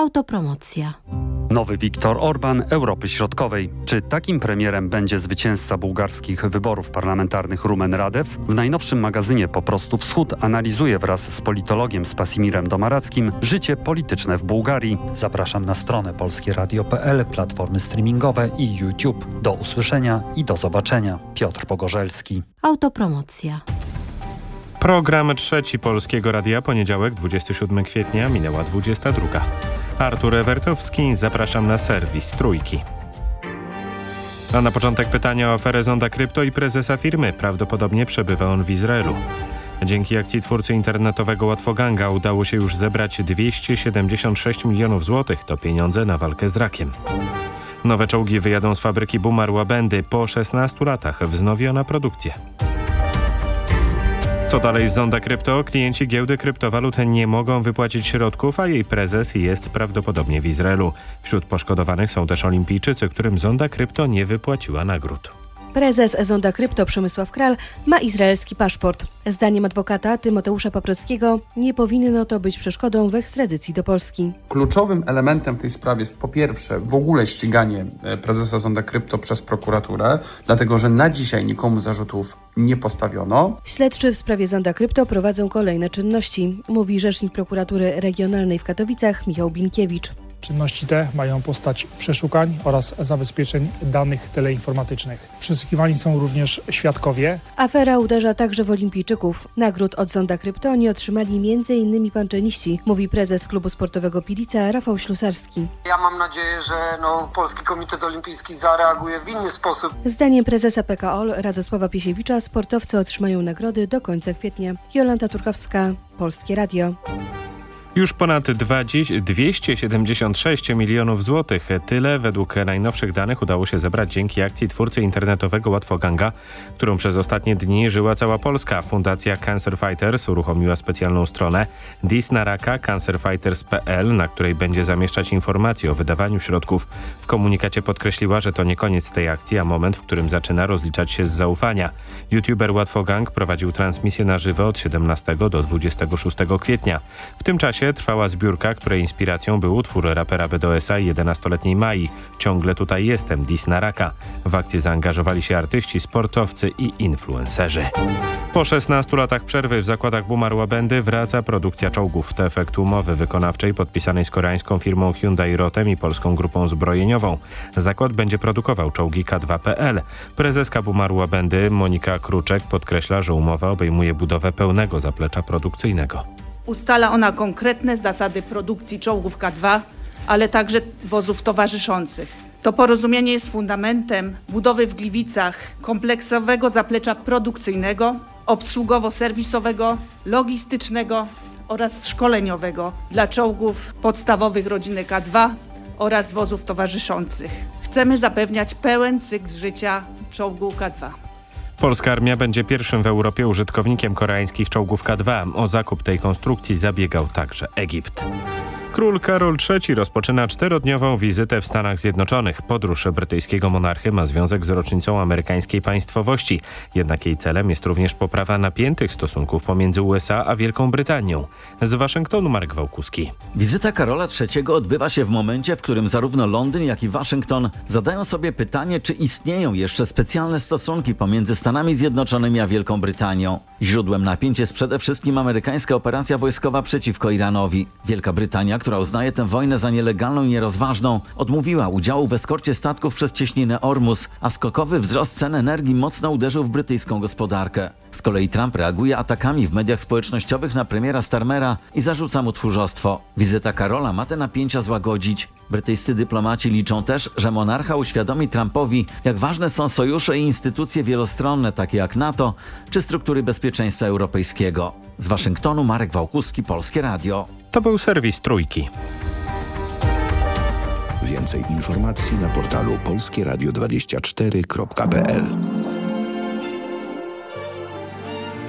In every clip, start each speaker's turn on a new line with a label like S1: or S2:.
S1: Autopromocja.
S2: Nowy Viktor Orban Europy Środkowej. Czy takim premierem będzie zwycięzca bułgarskich wyborów parlamentarnych Rumen Radew? W najnowszym magazynie Po prostu Wschód analizuje wraz z politologiem Spasimirem Domarackim życie polityczne w Bułgarii. Zapraszam na stronę polskieradio.pl, platformy streamingowe i YouTube. Do usłyszenia i do zobaczenia. Piotr Pogorzelski.
S1: Autopromocja.
S3: Program trzeci Polskiego Radia, poniedziałek 27 kwietnia, minęła 22. Artur Ewertowski, zapraszam na serwis Trójki. A na początek pytania o aferę Zonda Krypto i prezesa firmy. Prawdopodobnie przebywa on w Izraelu. Dzięki akcji twórcy internetowego Łatwoganga udało się już zebrać 276 milionów złotych. To pieniądze na walkę z rakiem. Nowe czołgi wyjadą z fabryki Bumar Łabędy. Po 16 latach wznowiona produkcja. Co dalej z Zonda Krypto? Klienci giełdy kryptowalut nie mogą wypłacić środków, a jej prezes jest prawdopodobnie w Izraelu. Wśród poszkodowanych są też olimpijczycy, którym Zonda Krypto nie wypłaciła nagród.
S4: Prezes Zonda Krypto Przemysław Kral ma izraelski paszport. Zdaniem adwokata Tymoteusza Paprockiego nie powinno to być przeszkodą w ekstradycji do Polski.
S5: Kluczowym elementem w tej sprawie jest po pierwsze w ogóle ściganie e, prezesa Zonda Krypto przez prokuraturę, dlatego że na dzisiaj nikomu zarzutów nie postawiono.
S4: Śledczy w sprawie Zonda Krypto prowadzą kolejne czynności, mówi rzecznik prokuratury regionalnej w Katowicach Michał Binkiewicz.
S6: Czynności te mają postać przeszukań oraz zabezpieczeń danych teleinformatycznych. Przesłuchiwani są również świadkowie.
S4: Afera uderza także w olimpijczyków. Nagród od Zonda Krypto nie otrzymali m.in. panczeniści, mówi prezes klubu sportowego Pilica Rafał Ślusarski.
S7: Ja mam nadzieję, że no, Polski Komitet Olimpijski zareaguje w inny sposób.
S4: Zdaniem prezesa PKOL Radosława Piesiewicza sportowcy otrzymają nagrody do końca kwietnia. Jolanta Turkowska, Polskie Radio.
S3: Już ponad 20, 276 milionów złotych. Tyle według najnowszych danych udało się zebrać dzięki akcji twórcy internetowego Łatwoganga, którą przez ostatnie dni żyła cała Polska. Fundacja Cancer Fighters uruchomiła specjalną stronę Disnaraka cancerfighters.pl, na której będzie zamieszczać informacje o wydawaniu środków. W komunikacie podkreśliła, że to nie koniec tej akcji, a moment, w którym zaczyna rozliczać się z zaufania. YouTuber Łatwogang prowadził transmisję na żywo od 17 do 26 kwietnia. W tym czasie trwała zbiórka, której inspiracją był utwór rapera BDS-a i 11-letniej Mai. Ciągle tutaj jestem, dis na raka. W akcję zaangażowali się artyści, sportowcy i influencerzy. Po 16 latach przerwy w zakładach Bumar Łabędy wraca produkcja czołgów. To efekt umowy wykonawczej podpisanej z koreańską firmą Hyundai Rotem i polską grupą zbrojeniową. Zakład będzie produkował czołgi K2PL. Prezeska Bumar Łabędy Monika Kruczek podkreśla, że umowa obejmuje budowę pełnego zaplecza produkcyjnego.
S8: Ustala ona konkretne zasady produkcji czołgów K2, ale także wozów towarzyszących. To porozumienie jest fundamentem budowy w Gliwicach kompleksowego zaplecza produkcyjnego, obsługowo-serwisowego, logistycznego oraz szkoleniowego dla czołgów podstawowych rodziny K2 oraz wozów towarzyszących. Chcemy zapewniać pełen cykl życia czołgu K2.
S3: Polska armia będzie pierwszym w Europie użytkownikiem koreańskich czołgów K2. O zakup tej konstrukcji zabiegał także Egipt. Król Karol III rozpoczyna czterodniową wizytę w Stanach Zjednoczonych. Podróż brytyjskiego monarchy ma związek z rocznicą amerykańskiej państwowości. Jednak jej celem jest również poprawa napiętych stosunków pomiędzy USA a Wielką Brytanią. Z Waszyngtonu Marek Wałkuski.
S9: Wizyta Karola III odbywa się w momencie, w którym zarówno Londyn, jak i Waszyngton zadają sobie pytanie, czy istnieją jeszcze specjalne stosunki pomiędzy Stanami Zjednoczonymi a Wielką Brytanią. Źródłem napięć jest przede wszystkim amerykańska operacja wojskowa przeciwko Iranowi. Wielka Brytania, która uznaje tę wojnę za nielegalną i nierozważną, odmówiła udziału w eskorcie statków przez cieśninę Ormus, a skokowy wzrost cen energii mocno uderzył w brytyjską gospodarkę. Z kolei Trump reaguje atakami w mediach społecznościowych na premiera Starmera i zarzuca mu tchórzostwo. Wizyta Karola ma te napięcia złagodzić. Brytyjscy dyplomaci liczą też, że monarcha uświadomi Trumpowi, jak ważne są sojusze i instytucje wielostronne, takie jak NATO czy struktury bezpieczeństwa europejskiego. Z Waszyngtonu Marek Wałkuski, Polskie Radio.
S3: To był serwis Trójki.
S10: Więcej informacji na portalu polskieradio24.pl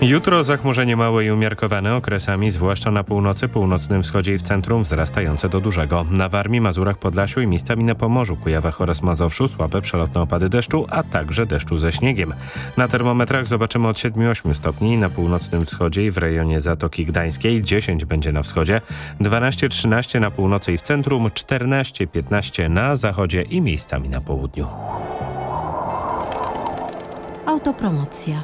S3: Jutro zachmurzenie małe i umiarkowane okresami, zwłaszcza na północy, północnym wschodzie i w centrum wzrastające do dużego. Na Warmii, Mazurach, Podlasiu i miejscami na Pomorzu, Kujawach oraz Mazowszu słabe przelotne opady deszczu, a także deszczu ze śniegiem. Na termometrach zobaczymy od 7-8 stopni na północnym wschodzie i w rejonie Zatoki Gdańskiej, 10 będzie na wschodzie, 12-13 na północy i w centrum, 14-15 na zachodzie i miejscami na południu.
S1: Autopromocja.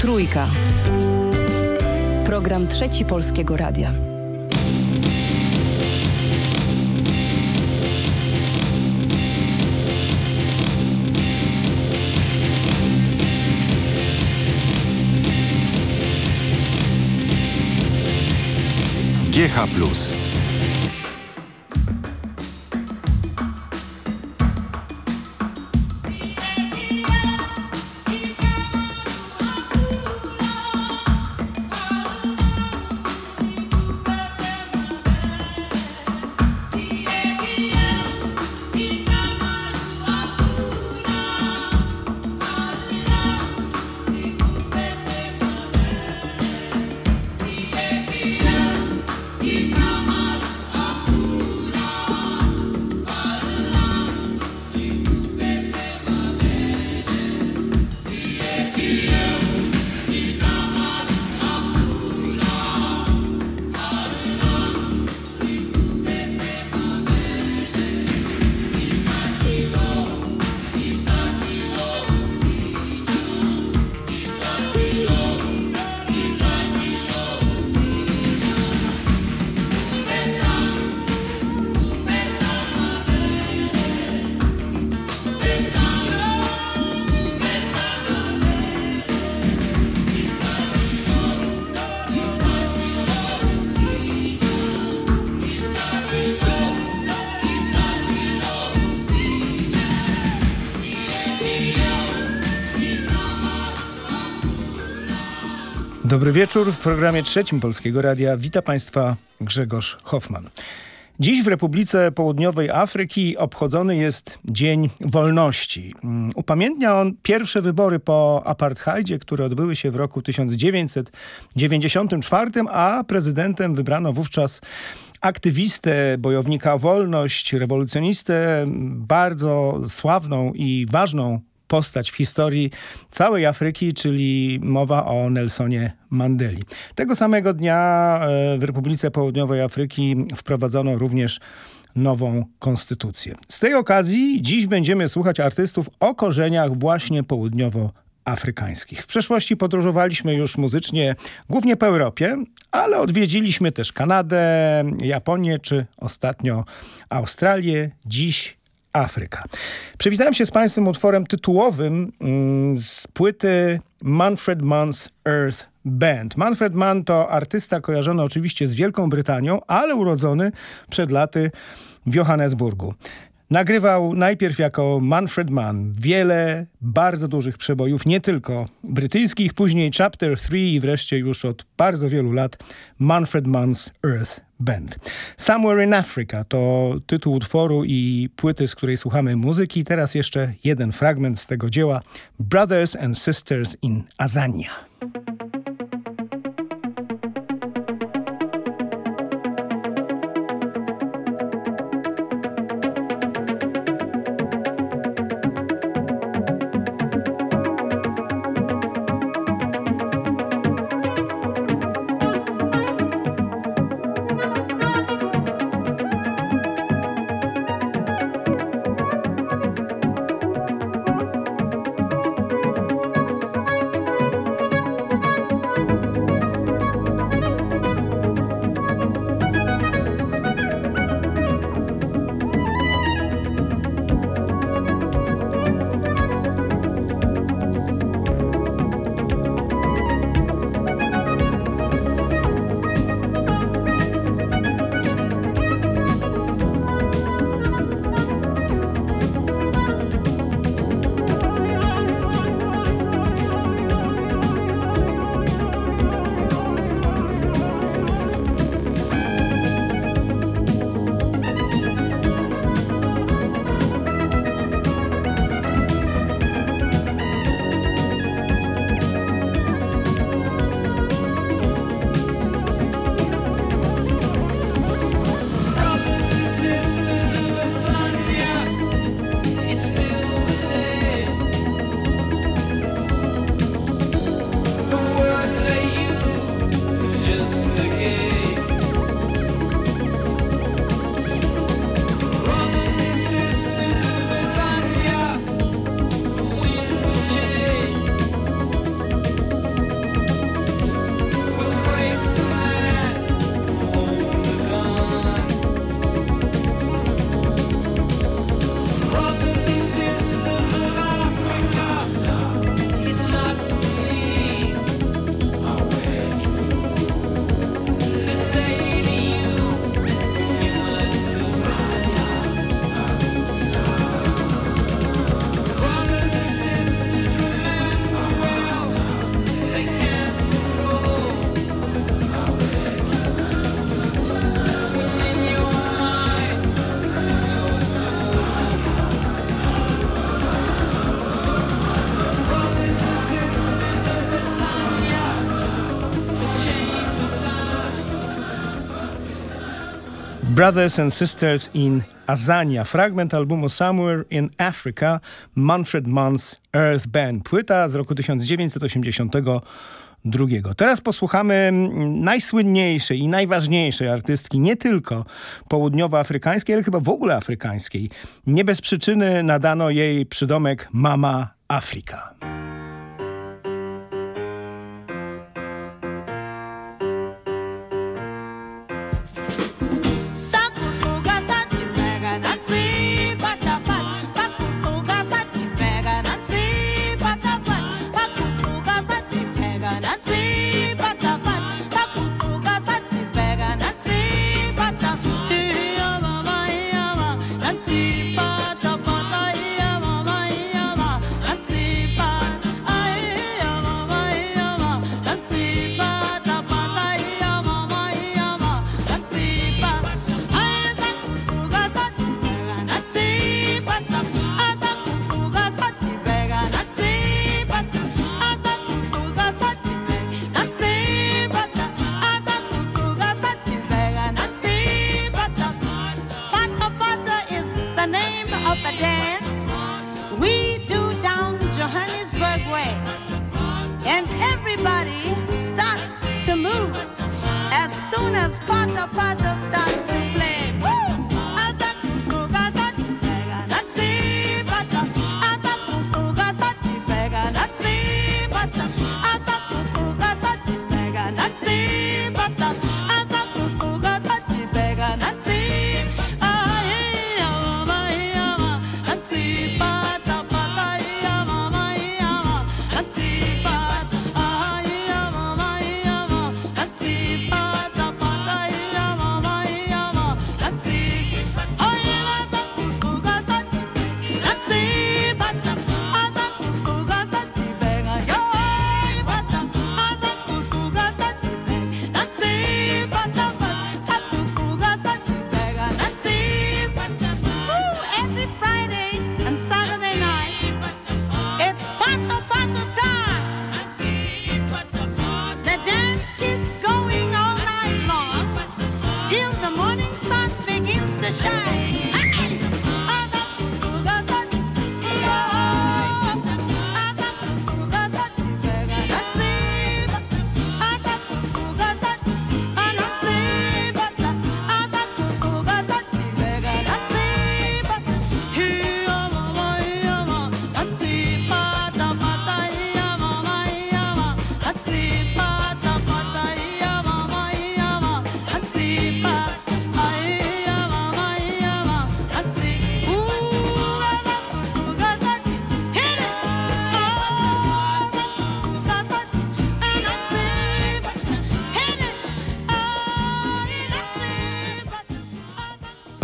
S11: Trójka. Program Trzeci Polskiego Radia.
S10: GH Plus.
S12: Dobry wieczór. W programie trzecim Polskiego Radia wita Państwa Grzegorz Hoffman. Dziś w Republice Południowej Afryki obchodzony jest Dzień Wolności. Upamiętnia on pierwsze wybory po apartheidzie, które odbyły się w roku 1994, a prezydentem wybrano wówczas aktywistę, bojownika o wolność, rewolucjonistę, bardzo sławną i ważną postać w historii całej Afryki, czyli mowa o Nelsonie Mandeli. Tego samego dnia w Republice Południowej Afryki wprowadzono również nową konstytucję. Z tej okazji dziś będziemy słuchać artystów o korzeniach właśnie południowoafrykańskich. W przeszłości podróżowaliśmy już muzycznie głównie po Europie, ale odwiedziliśmy też Kanadę, Japonię czy ostatnio Australię. Dziś Afryka. Przywitałem się z Państwem utworem tytułowym z płyty Manfred Mann's Earth Band. Manfred Mann to artysta kojarzony oczywiście z Wielką Brytanią, ale urodzony przed laty w Johannesburgu. Nagrywał najpierw jako Manfred Mann wiele bardzo dużych przebojów, nie tylko brytyjskich, później Chapter 3 i wreszcie już od bardzo wielu lat Manfred Mann's Earth Band. Somewhere in Africa to tytuł utworu i płyty, z której słuchamy muzyki. Teraz jeszcze jeden fragment z tego dzieła Brothers and Sisters in Azania.
S13: Brothers and Sisters in Azania, fragment albumu Somewhere in Africa, Manfred Mann's Earth Band, płyta z roku 1982. Teraz posłuchamy najsłynniejszej i najważniejszej artystki, nie tylko południowoafrykańskiej, ale chyba w ogóle afrykańskiej. Nie bez przyczyny nadano jej przydomek Mama Afrika.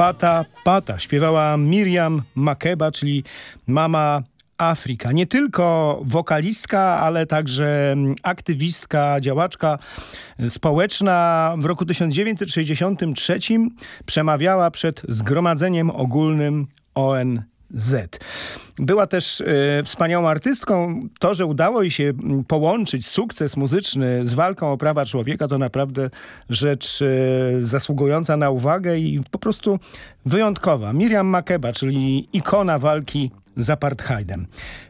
S13: Pata Pata. Śpiewała Miriam Makeba, czyli mama Afryka. Nie tylko wokalistka, ale także aktywistka, działaczka społeczna. W roku 1963 przemawiała przed Zgromadzeniem Ogólnym ONZ. Z. Była też y, wspaniałą artystką. To, że udało jej się połączyć sukces muzyczny z walką o prawa człowieka, to naprawdę rzecz y, zasługująca na uwagę i po prostu wyjątkowa. Miriam Makeba, czyli ikona walki z apartheidem.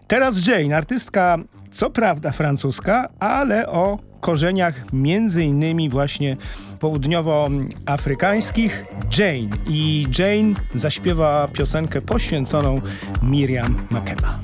S13: Teraz Jane, artystka co prawda francuska, ale o korzeniach między innymi właśnie południowoafrykańskich Jane. I Jane zaśpiewa piosenkę poświęconą Miriam Makeba.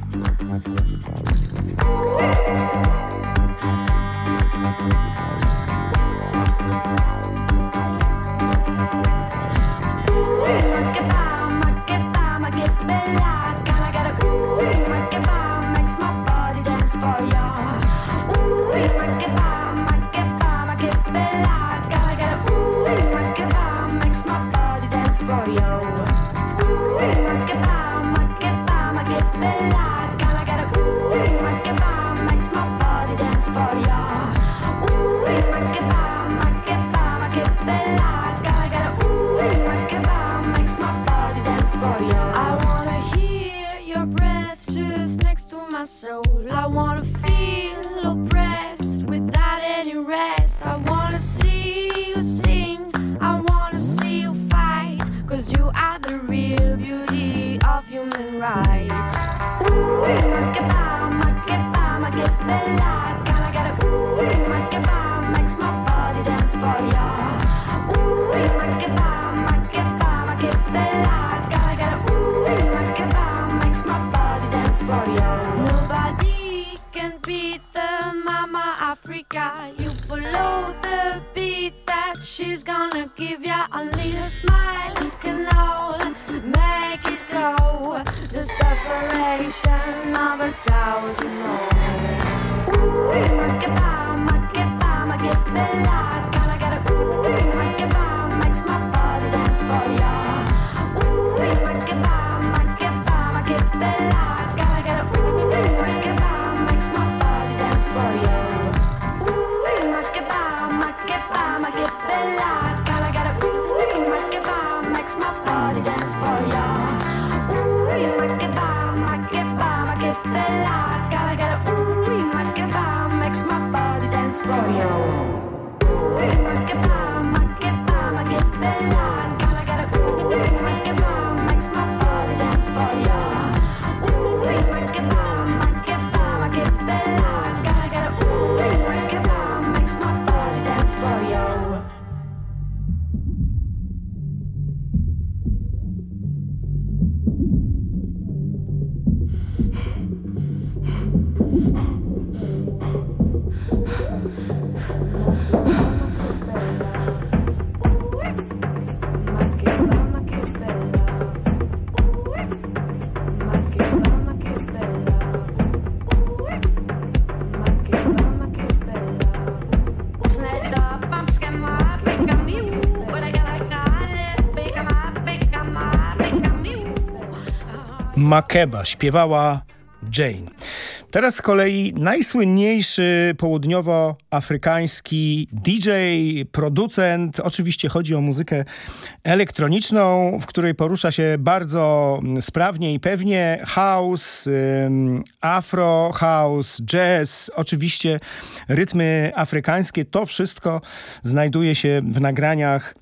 S14: I Africa. You follow the beat that she's gonna give ya. Only a smile can all make it go. The separation of a thousand more. Ooh, makeba, makeba, makebella. Can I get a Makeba
S12: śpiewała Jane. Teraz z kolei najsłynniejszy południowoafrykański DJ, producent. Oczywiście chodzi o muzykę elektroniczną, w której porusza się bardzo sprawnie i pewnie house, afro house, jazz, oczywiście rytmy afrykańskie. To wszystko znajduje się w nagraniach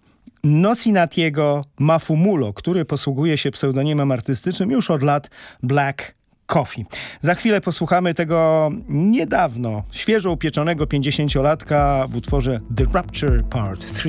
S12: Nosinatiego Mafumulo, który posługuje się pseudonimem artystycznym już od lat Black Coffee. Za chwilę posłuchamy tego niedawno, świeżo upieczonego 50-latka w utworze The Rapture Part 3.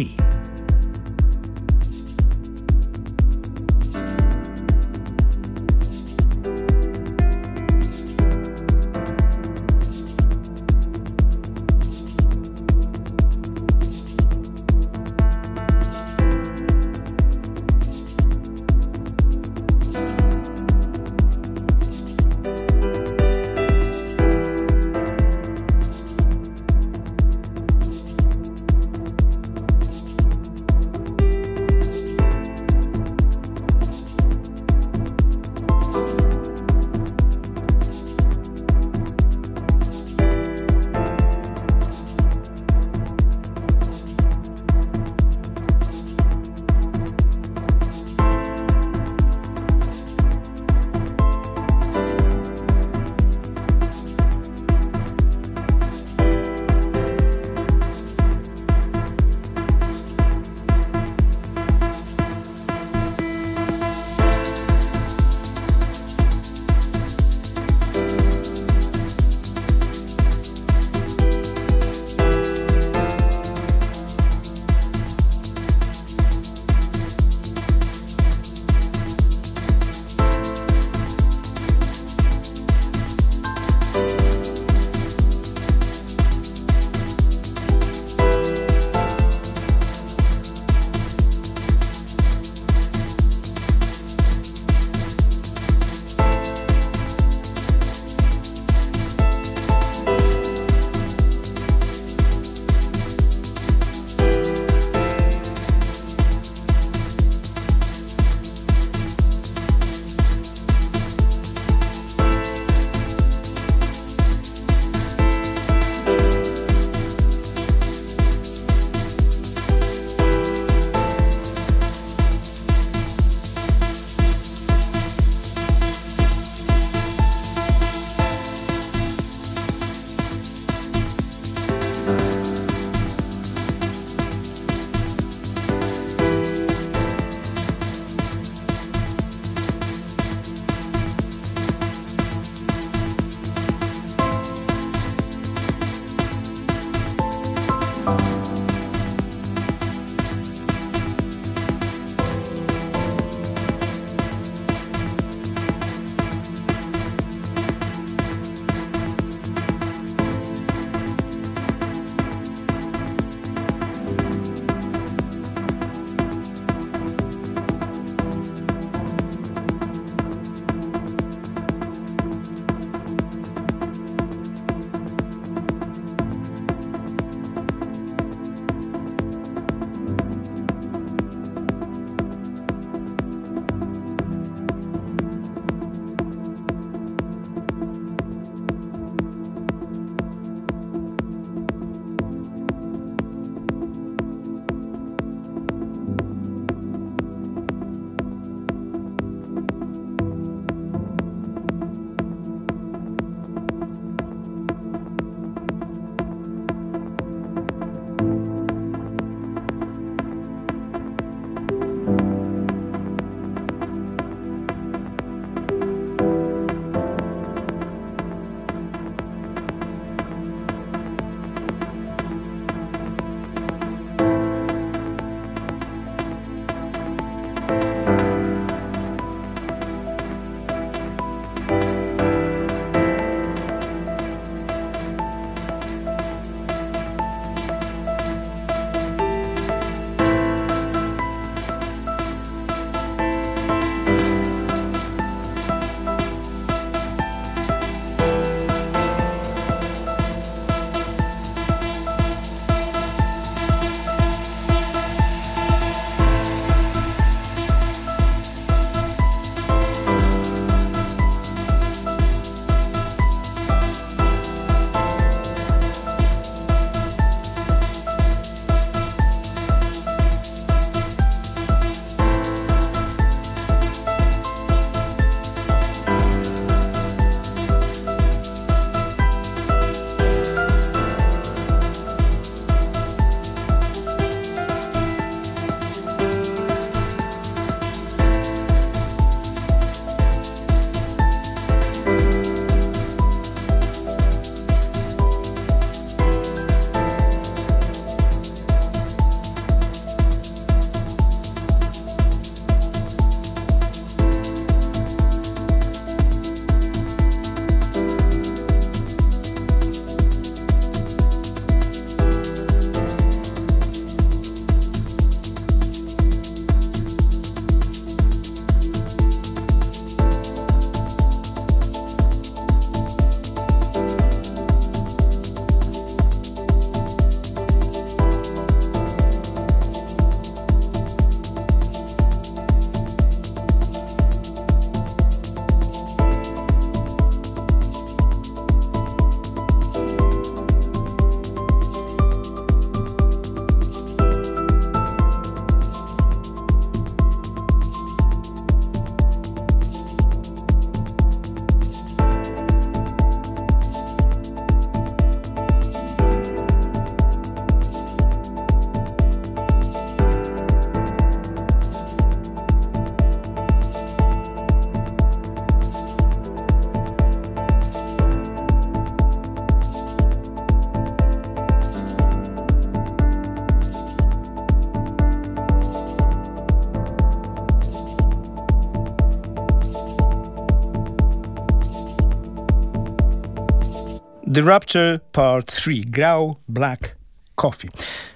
S12: The Rapture Part 3 grał Black Coffee.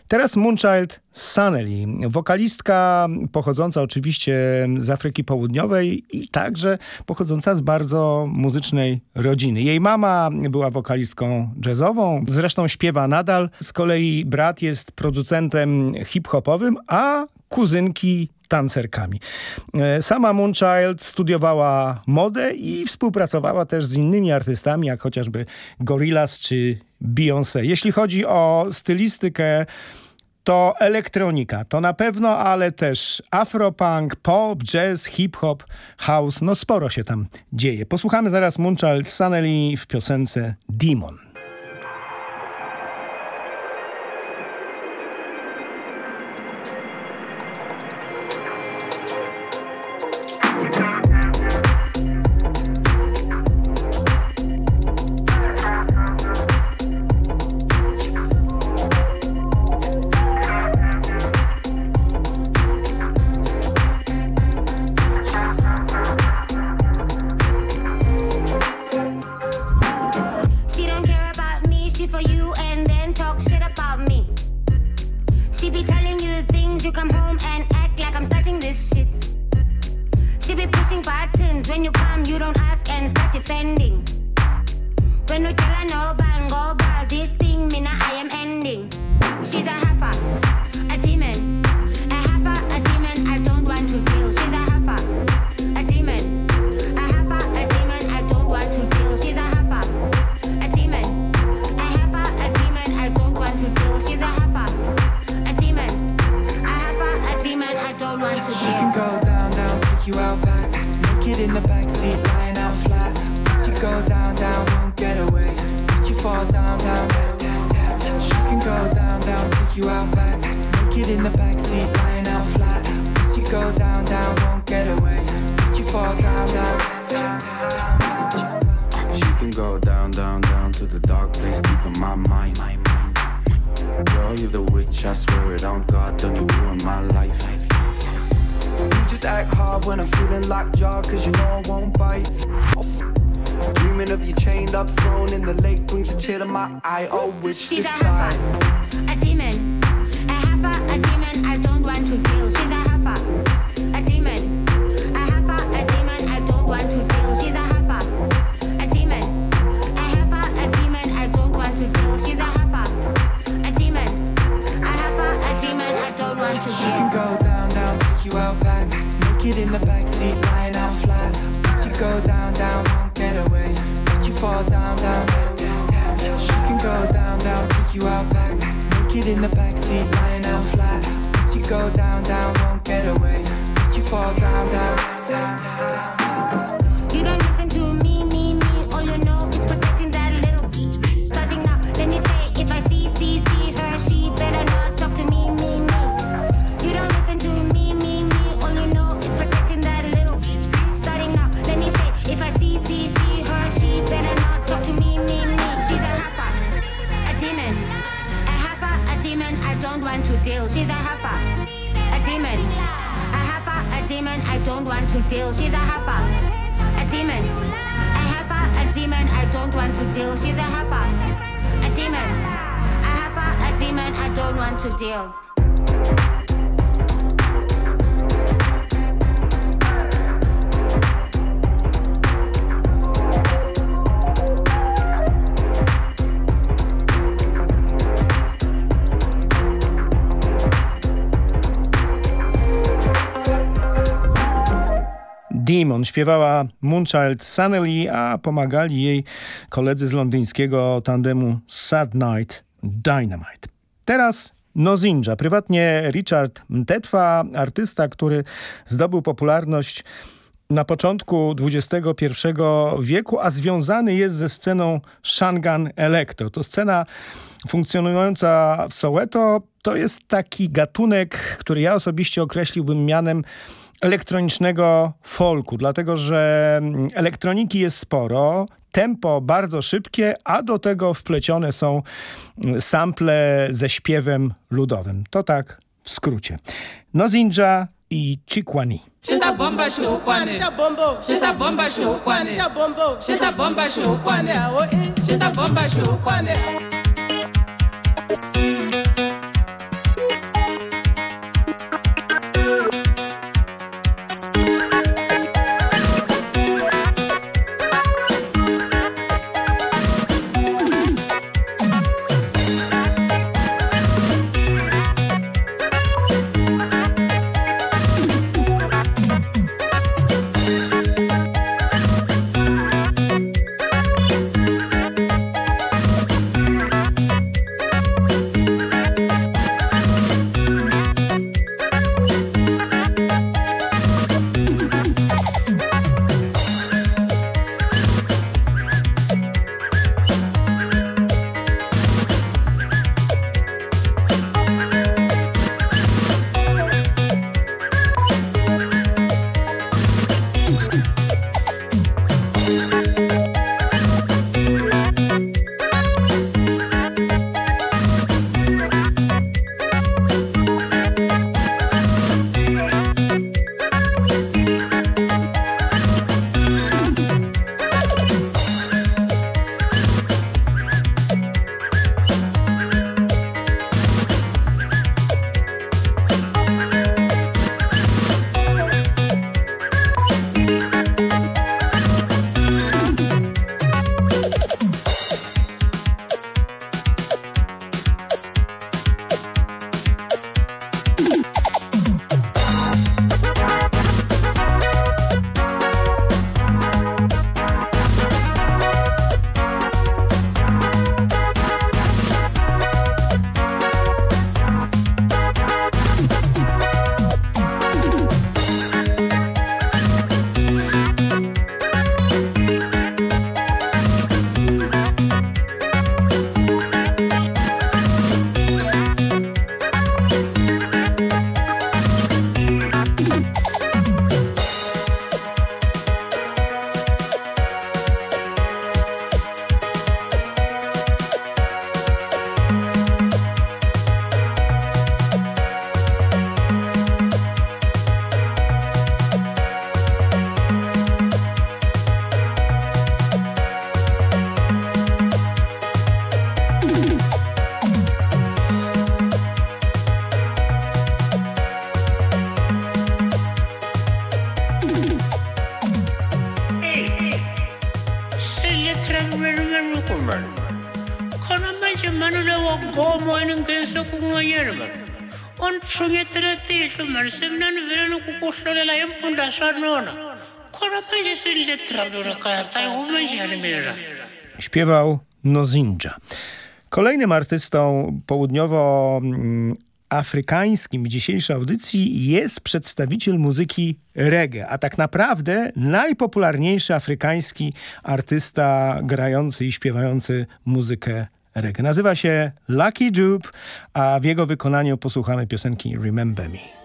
S12: Teraz Moonchild Sunnelly, wokalistka pochodząca oczywiście z Afryki Południowej i także pochodząca z bardzo muzycznej rodziny. Jej mama była wokalistką jazzową, zresztą śpiewa nadal. Z kolei brat jest producentem hip-hopowym, a kuzynki tancerkami. E, Sama Moonchild studiowała modę i współpracowała też z innymi artystami, jak chociażby Gorillaz czy Beyoncé. Jeśli chodzi o stylistykę, to elektronika, to na pewno, ale też afropunk, pop, jazz, hip-hop, house, no sporo się tam dzieje. Posłuchamy zaraz Moonchild Sunnelly w piosence Demon.
S15: A demon, a heifer, a demon. I don't want to deal. She's a heifer, a demon, a heifer, a demon. I don't want to deal. She's a heifer, a demon, a heifer, a demon. I don't want to deal. She's a heifer, a demon, a heifer, a demon. I don't want to
S16: She can go down, down, take you out back. Naked in the backseat, lying out flat. Once you go down, down, won't get away. Let you fall down, down, go down, down, take you out back. Naked in the backseat, lying out flat. Once you go down, down, won't get away. Let you fall down, down, down, down, down.
S17: To
S15: deal. She's a heifer, a demon, a heifer, a demon. I don't want to deal. She's a heifer, a demon, a heifer, a demon. I don't want to deal. Demon
S12: śpiewała Moonchild Sunnelly, a pomagali jej koledzy z londyńskiego tandemu Sad Night Dynamite. Teraz Nozinja, prywatnie Richard Mtetwa, artysta, który zdobył popularność na początku XXI wieku, a związany jest ze sceną Shangan Electro. To scena funkcjonująca w Soweto. To jest taki gatunek, który ja osobiście określiłbym mianem elektronicznego folku, dlatego że elektroniki jest sporo, tempo bardzo szybkie, a do tego wplecione są sample ze śpiewem ludowym. To tak w skrócie. Nozinja i Chikwani.
S18: Shita bomba shukwane. Shita bomba shukwane. Shita bomba shukwane. Shita bomba shukwane.
S19: Järmira.
S12: Śpiewał Nozinja. Kolejnym artystą południowoafrykańskim w dzisiejszej audycji jest przedstawiciel muzyki reggae, a tak naprawdę najpopularniejszy afrykański artysta grający i śpiewający muzykę reggae. Nazywa się Lucky Dube, a w jego wykonaniu posłuchamy piosenki Remember Me.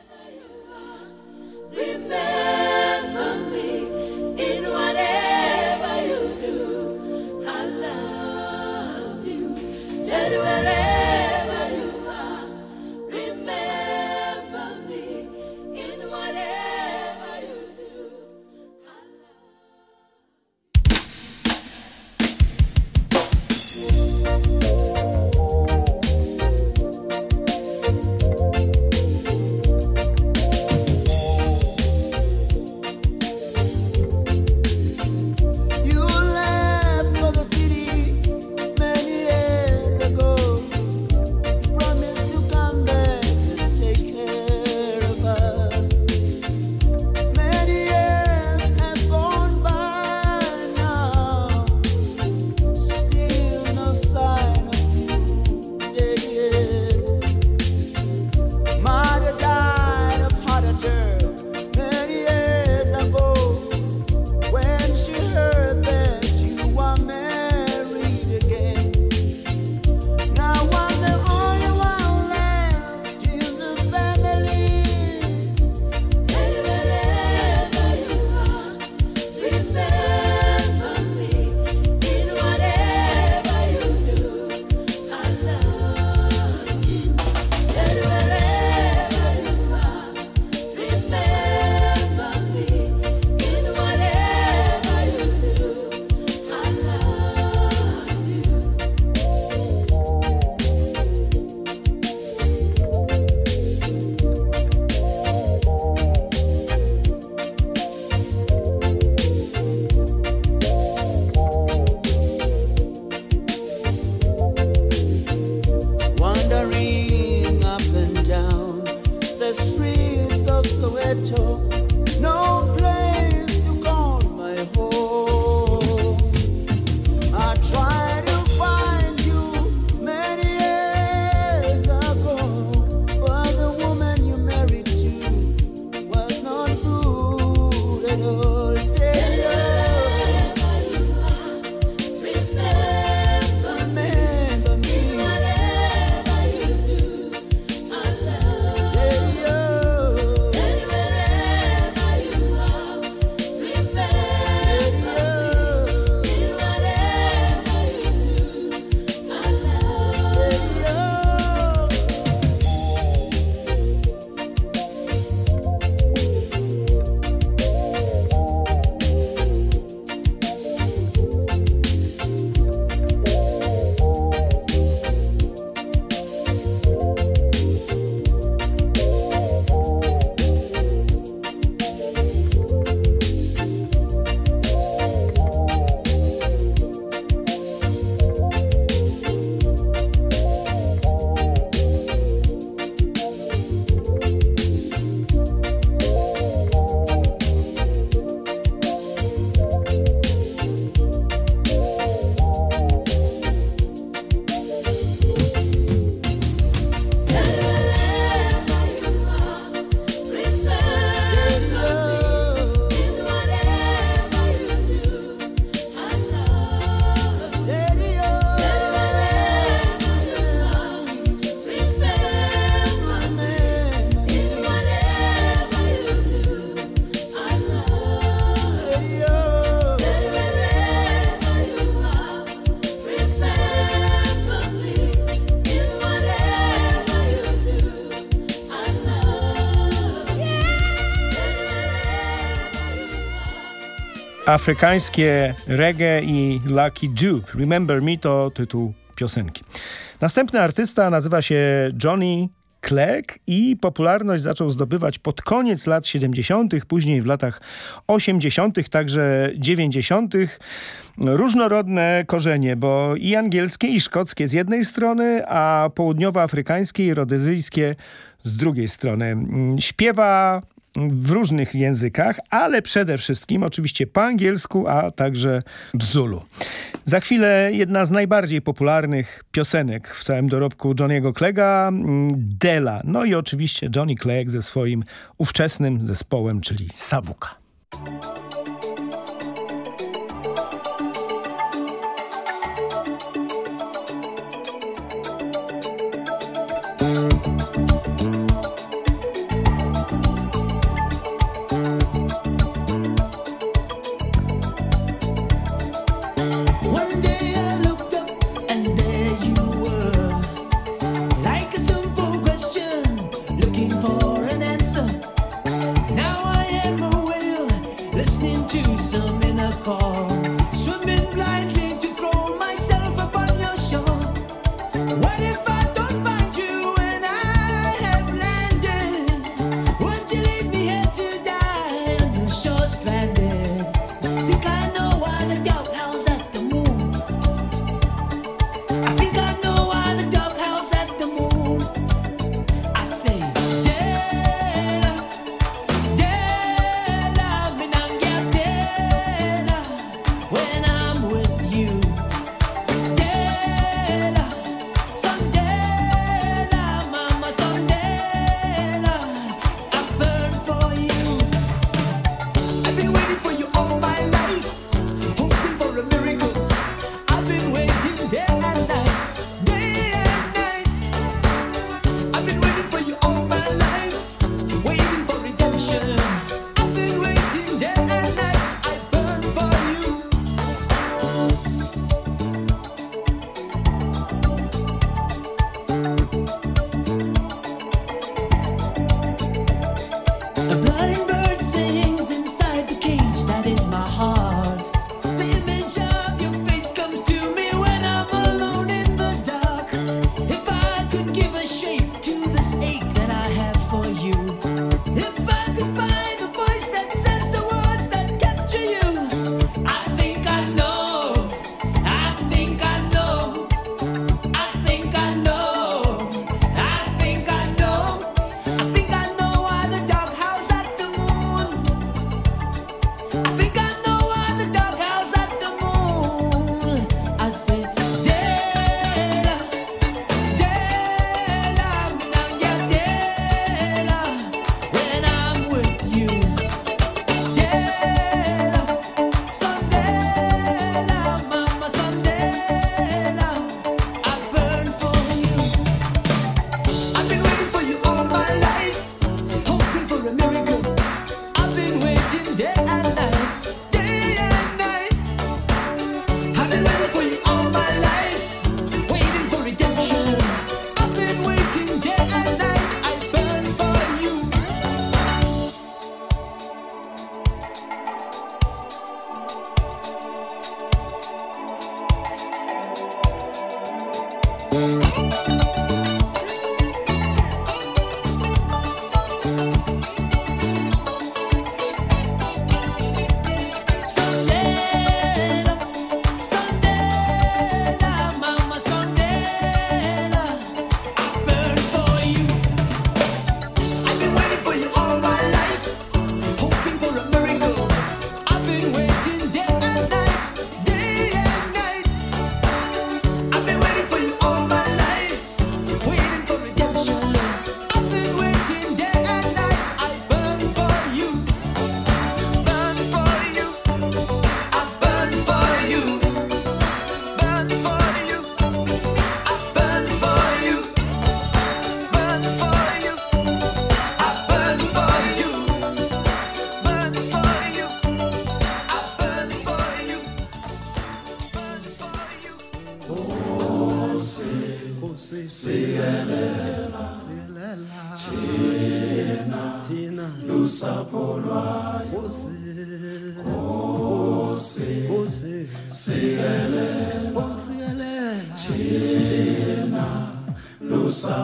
S12: Afrykańskie reggae i Lucky Duke. Remember Me to tytuł piosenki. Następny artysta nazywa się Johnny Clegg i popularność zaczął zdobywać pod koniec lat 70., później w latach 80., także 90. Różnorodne korzenie, bo i angielskie, i szkockie z jednej strony, a południowoafrykańskie i rodezyjskie z drugiej strony. Śpiewa w różnych językach, ale przede wszystkim oczywiście po angielsku, a także w Zulu. Za chwilę jedna z najbardziej popularnych piosenek w całym dorobku Johnny'ego Clegga, Dela. No i oczywiście Johnny Clegg ze swoim ówczesnym zespołem, czyli Sawuka.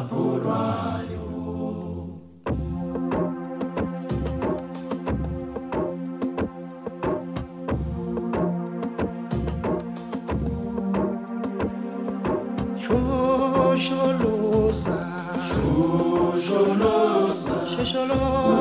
S20: Lusapho lwayo
S14: Shosholoza
S20: Shosholoza
S14: Shosholoza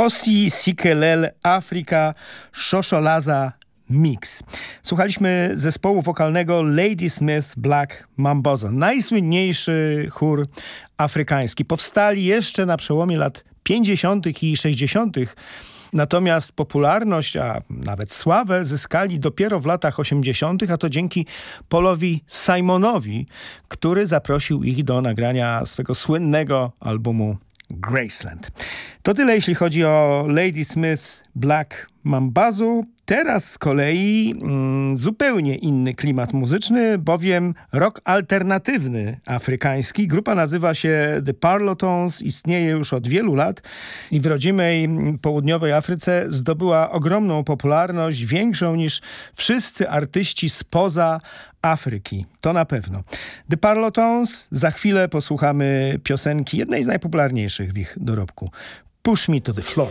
S12: Nkosi Sikelel Afrika Shosholaza Mix. Słuchaliśmy zespołu wokalnego Lady Smith Black Mambozo. Najsłynniejszy chór afrykański. Powstali jeszcze na przełomie lat 50. i 60. Natomiast popularność, a nawet sławę zyskali dopiero w latach 80., a to dzięki Polowi Simonowi, który zaprosił ich do nagrania swego słynnego albumu Graceland. To tyle, jeśli chodzi o Lady Smith Black Mambazu. Teraz z kolei mm, zupełnie inny klimat muzyczny, bowiem rock alternatywny afrykański. Grupa nazywa się The Parlotons, istnieje już od wielu lat i w rodzimej mm, południowej Afryce zdobyła ogromną popularność, większą niż wszyscy artyści spoza Afryki. To na pewno. The Parlotons, za chwilę posłuchamy piosenki jednej z najpopularniejszych w ich dorobku. Push Me to the Floor.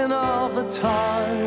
S20: taken all the time.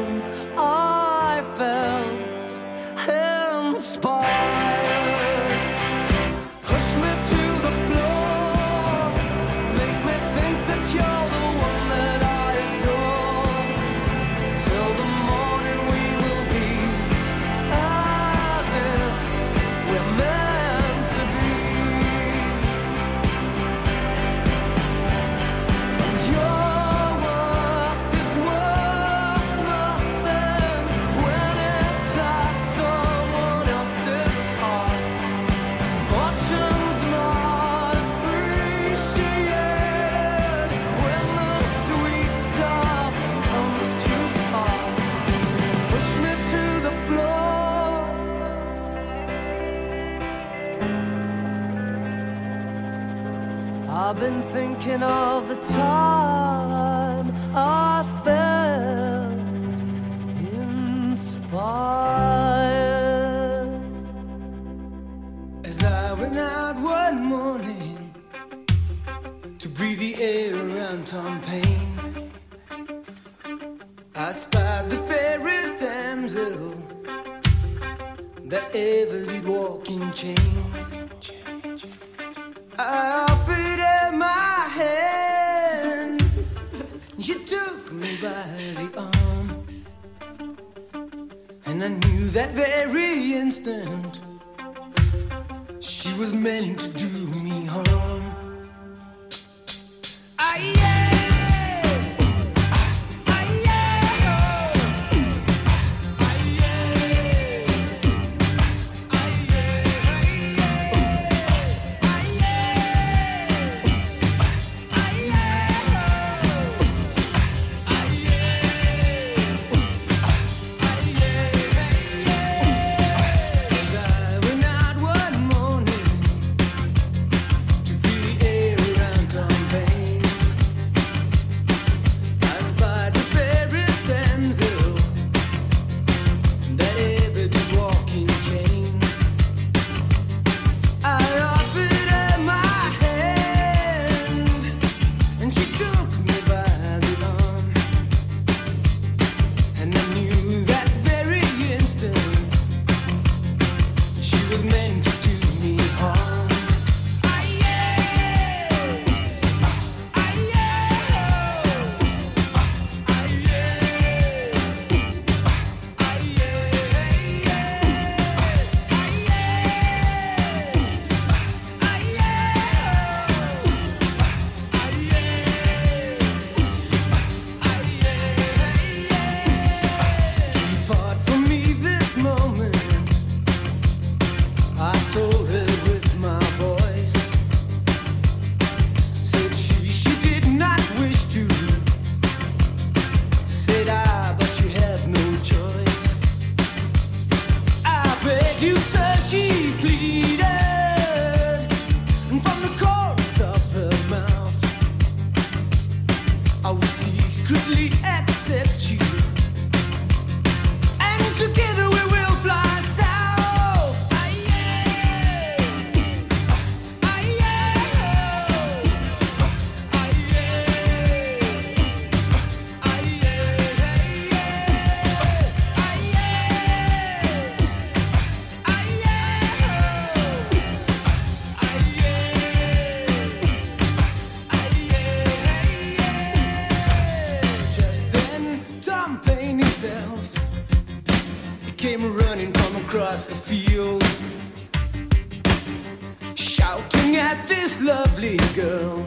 S20: Lovely girl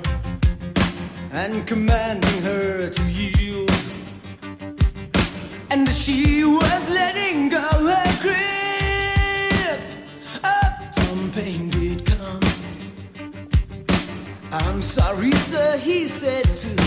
S20: and commanding her to yield. And she was letting go her grip, up Tom Paine did come. I'm sorry, sir, he said to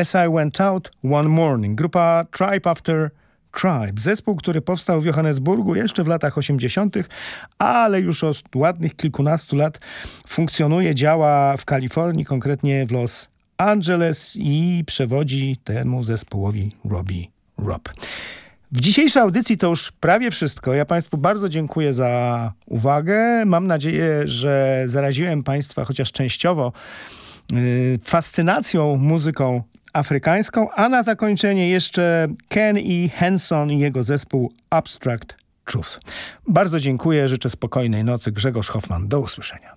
S12: As I Went Out One Morning. Grupa Tribe After Tribe. Zespół, który powstał w Johannesburgu jeszcze w latach 80., ale już od ładnych kilkunastu lat funkcjonuje, działa w Kalifornii, konkretnie w Los Angeles i przewodzi temu zespołowi Robbie Rob. W dzisiejszej audycji to już prawie wszystko. Ja Państwu bardzo dziękuję za uwagę. Mam nadzieję, że zaraziłem Państwa chociaż częściowo y, fascynacją muzyką afrykańską, a na zakończenie jeszcze Ken E. Henson i jego zespół Abstract Truth. Bardzo dziękuję, życzę spokojnej nocy. Grzegorz Hoffman, do usłyszenia.